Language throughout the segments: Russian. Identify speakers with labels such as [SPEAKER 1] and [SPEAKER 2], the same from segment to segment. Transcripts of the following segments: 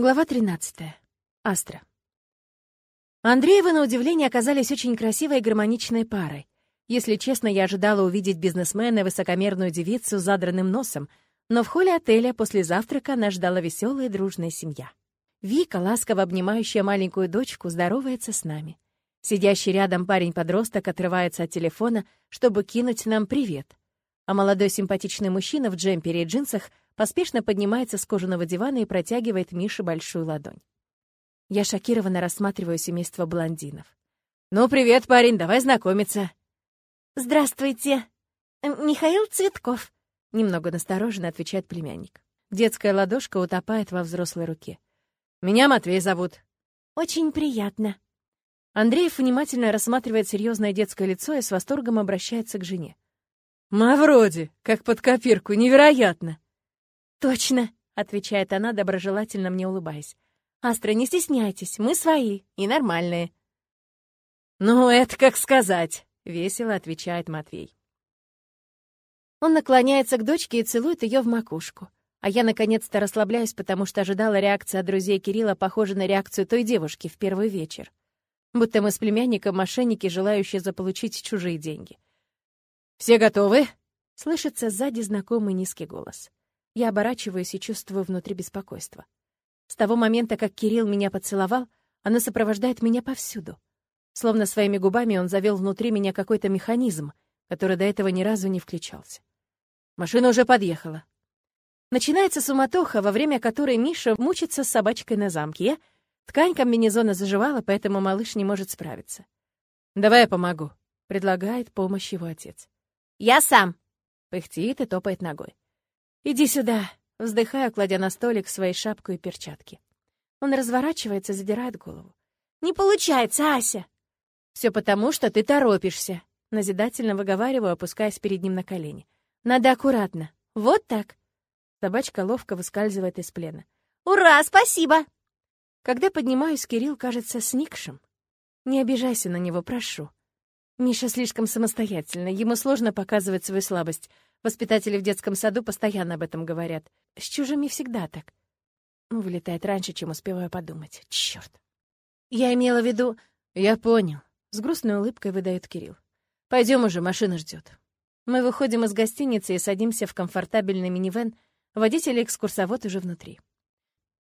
[SPEAKER 1] Глава 13. Астра. Андреевы, на удивление, оказались очень красивой и гармоничной парой. Если честно, я ожидала увидеть бизнесмена и высокомерную девицу с задранным носом, но в холле отеля после завтрака нас ждала веселая и дружная семья. Вика, ласково обнимающая маленькую дочку, здоровается с нами. Сидящий рядом парень-подросток отрывается от телефона, чтобы кинуть нам привет. А молодой симпатичный мужчина в джемпере и джинсах поспешно поднимается с кожаного дивана и протягивает Мише большую ладонь. Я шокированно рассматриваю семейство блондинов. «Ну, привет, парень, давай знакомиться».
[SPEAKER 2] «Здравствуйте, Михаил Цветков», —
[SPEAKER 1] немного настороженно отвечает племянник. Детская ладошка утопает во взрослой руке. «Меня Матвей зовут».
[SPEAKER 2] «Очень приятно».
[SPEAKER 1] Андреев внимательно рассматривает серьезное детское лицо и с восторгом обращается к жене. «Мавроди, как под копирку, невероятно!»
[SPEAKER 2] «Точно», — отвечает она, доброжелательно мне улыбаясь. «Астра, не стесняйтесь, мы свои и нормальные».
[SPEAKER 1] «Ну, это как сказать», — весело отвечает Матвей.
[SPEAKER 2] Он наклоняется к дочке и целует ее в макушку. А я наконец-то расслабляюсь, потому что ожидала реакции от друзей Кирилла, похожей на реакцию той девушки в первый вечер. Будто мы с племянником мошенники, желающие заполучить чужие деньги.
[SPEAKER 1] «Все готовы?»
[SPEAKER 2] — слышится сзади знакомый низкий голос. Я оборачиваюсь и чувствую внутри беспокойство. С того момента, как Кирилл меня поцеловал, оно сопровождает меня повсюду. Словно своими губами он завел внутри меня какой-то механизм, который до этого ни разу не включался.
[SPEAKER 1] Машина уже подъехала.
[SPEAKER 2] Начинается суматоха, во время которой Миша мучится с собачкой на замке. Я ткань комбинезона заживала, поэтому малыш не может справиться.
[SPEAKER 1] «Давай я помогу», — предлагает помощь его отец.
[SPEAKER 2] «Я сам», —
[SPEAKER 1] пыхтит и топает ногой.
[SPEAKER 2] «Иди сюда», — вздыхаю, кладя на столик свои шапку и перчатки. Он разворачивается, задирает голову. «Не получается, Ася!»
[SPEAKER 1] «Все потому, что ты торопишься», — назидательно выговариваю, опускаясь перед ним на колени. «Надо аккуратно. Вот так». Собачка ловко выскальзывает из плена.
[SPEAKER 2] «Ура, спасибо!»
[SPEAKER 1] Когда поднимаюсь, Кирилл кажется сникшим. Не обижайся на него, прошу. Миша слишком самостоятельный, ему сложно показывать свою слабость — Воспитатели в детском саду постоянно об этом говорят. С чужими всегда так. Ну, вылетает раньше, чем успеваю подумать. Чёрт. Я имела в виду... Я понял. С грустной улыбкой выдает Кирилл. Пойдем уже, машина ждет. Мы выходим из гостиницы и садимся в комфортабельный минивэн. Водитель и экскурсовод уже внутри.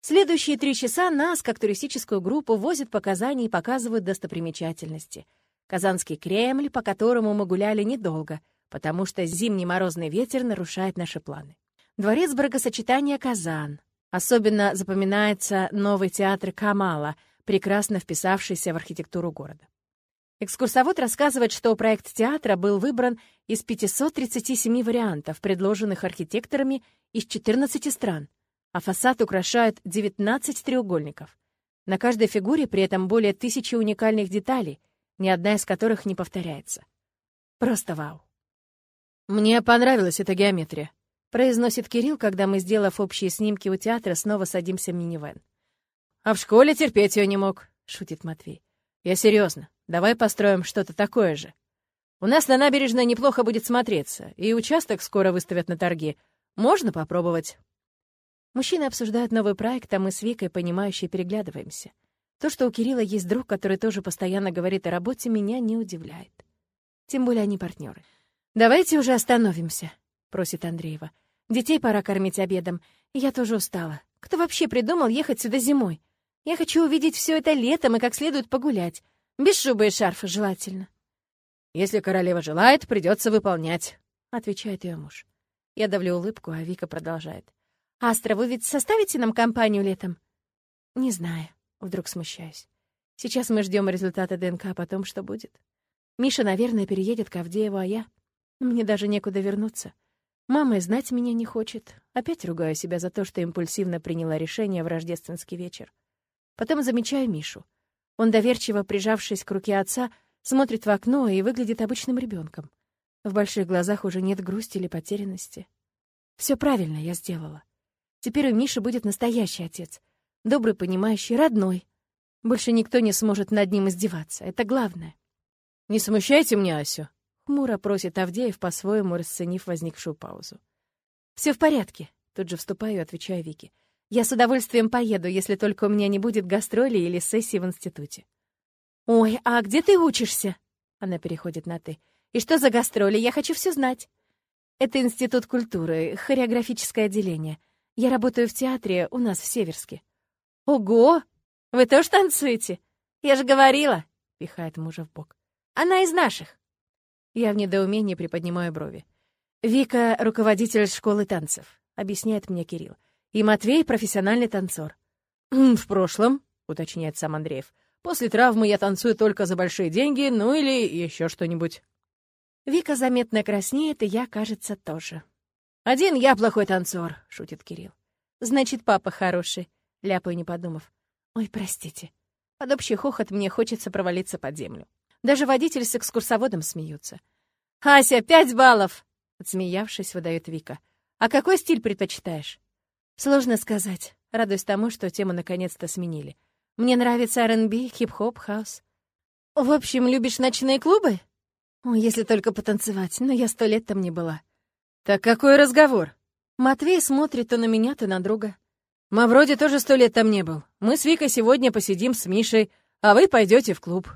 [SPEAKER 1] Следующие три часа нас, как туристическую группу, возят по Казани и показывают достопримечательности. Казанский Кремль, по которому мы гуляли недолго — потому что зимний морозный ветер нарушает наши планы. Дворец бракосочетания «Казан». Особенно запоминается новый театр «Камала», прекрасно вписавшийся в архитектуру города. Экскурсовод рассказывает, что проект театра был выбран из 537 вариантов, предложенных архитекторами из 14 стран, а фасад украшает 19 треугольников. На каждой фигуре при этом более тысячи уникальных деталей, ни одна из которых не повторяется. Просто вау. «Мне понравилась эта геометрия», — произносит Кирилл, когда мы, сделав общие снимки у театра, снова садимся в минивэн. «А в школе терпеть ее не мог», — шутит Матвей. «Я серьезно. Давай построим что-то такое же. У нас на набережной неплохо будет смотреться, и участок скоро выставят на торги. Можно попробовать». Мужчины обсуждают новый проект, а мы с Викой, понимающе переглядываемся. То, что у Кирилла есть друг, который тоже постоянно говорит о работе, меня не удивляет. Тем более они партнеры. «Давайте уже остановимся», — просит Андреева. «Детей пора кормить обедом. Я тоже устала. Кто вообще придумал ехать сюда зимой? Я хочу увидеть все это летом и как следует погулять. Без шубы и шарфа желательно». «Если королева желает, придется выполнять», — отвечает ее муж. Я давлю улыбку, а Вика продолжает. «Астра, вы ведь составите нам компанию летом?» «Не знаю», — вдруг смущаюсь. «Сейчас мы ждем результата ДНК, а потом что будет? Миша, наверное, переедет к Авдееву, а я...» Мне даже некуда вернуться. Мама и знать меня не хочет. Опять ругаю себя за то, что импульсивно приняла решение в рождественский вечер. Потом замечаю Мишу. Он, доверчиво прижавшись к руке отца, смотрит в окно и выглядит обычным ребенком. В больших глазах уже нет грусти или потерянности. Все правильно я сделала. Теперь у Миши будет настоящий отец. Добрый, понимающий, родной. Больше никто не сможет над ним издеваться. Это главное. «Не смущайте мне Асю», Хмуро просит Авдеев, по-своему расценив возникшую паузу. Все в порядке», — тут же вступаю и отвечаю Вике. Я с удовольствием поеду, если только у меня не будет гастроли или сессии в институте. «Ой, а где ты учишься?» Она переходит на «ты». «И что за гастроли? Я хочу все знать». «Это Институт культуры, хореографическое отделение. Я работаю в театре у нас в Северске». «Ого! Вы тоже танцуете? Я же говорила!» — пихает мужа в бок. «Она из наших». Я в недоумении приподнимаю брови. «Вика — руководитель школы танцев», — объясняет мне Кирилл. «И Матвей — профессиональный танцор».
[SPEAKER 2] «В прошлом», — уточняет сам Андреев, «после травмы я танцую только за большие деньги, ну или еще что-нибудь».
[SPEAKER 1] Вика заметно краснеет, и я, кажется, тоже.
[SPEAKER 2] «Один я плохой танцор», — шутит Кирилл.
[SPEAKER 1] «Значит, папа хороший», — ляпаю, не подумав. «Ой, простите». Под общий хохот мне хочется провалиться под землю. Даже водитель с экскурсоводом смеются. «Ася, пять баллов!» — отсмеявшись, выдает Вика. «А какой стиль предпочитаешь?» «Сложно сказать. Радуюсь тому, что тему наконец-то сменили. Мне нравится R&B, хип-хоп, хаус». «В общем, любишь ночные клубы?» «О, если только потанцевать, но я сто лет там не была».
[SPEAKER 2] «Так какой разговор?»
[SPEAKER 1] Матвей смотрит то на меня, то на друга.
[SPEAKER 2] «Мы вроде тоже сто лет там не был. Мы с Викой сегодня посидим с Мишей, а вы пойдете в клуб.